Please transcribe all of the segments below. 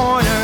corner.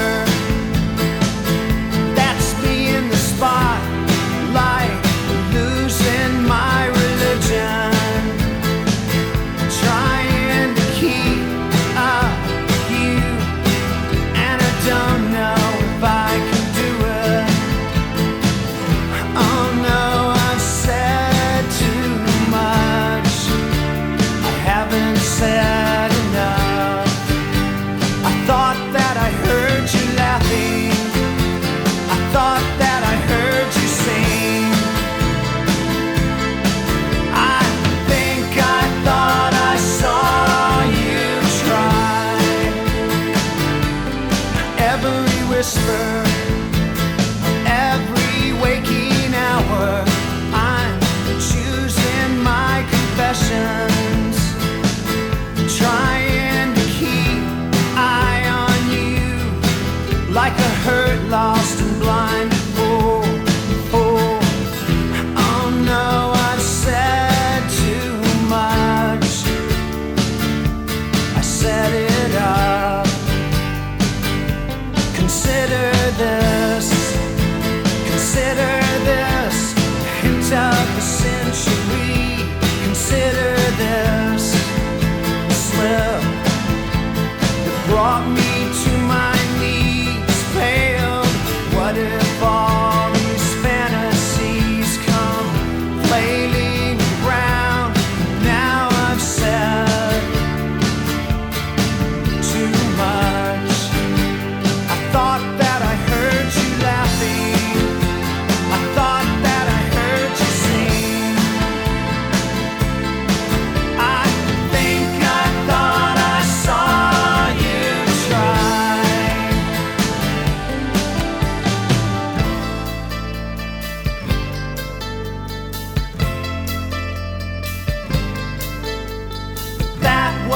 whisper every waking hour. I'm choosing my confession.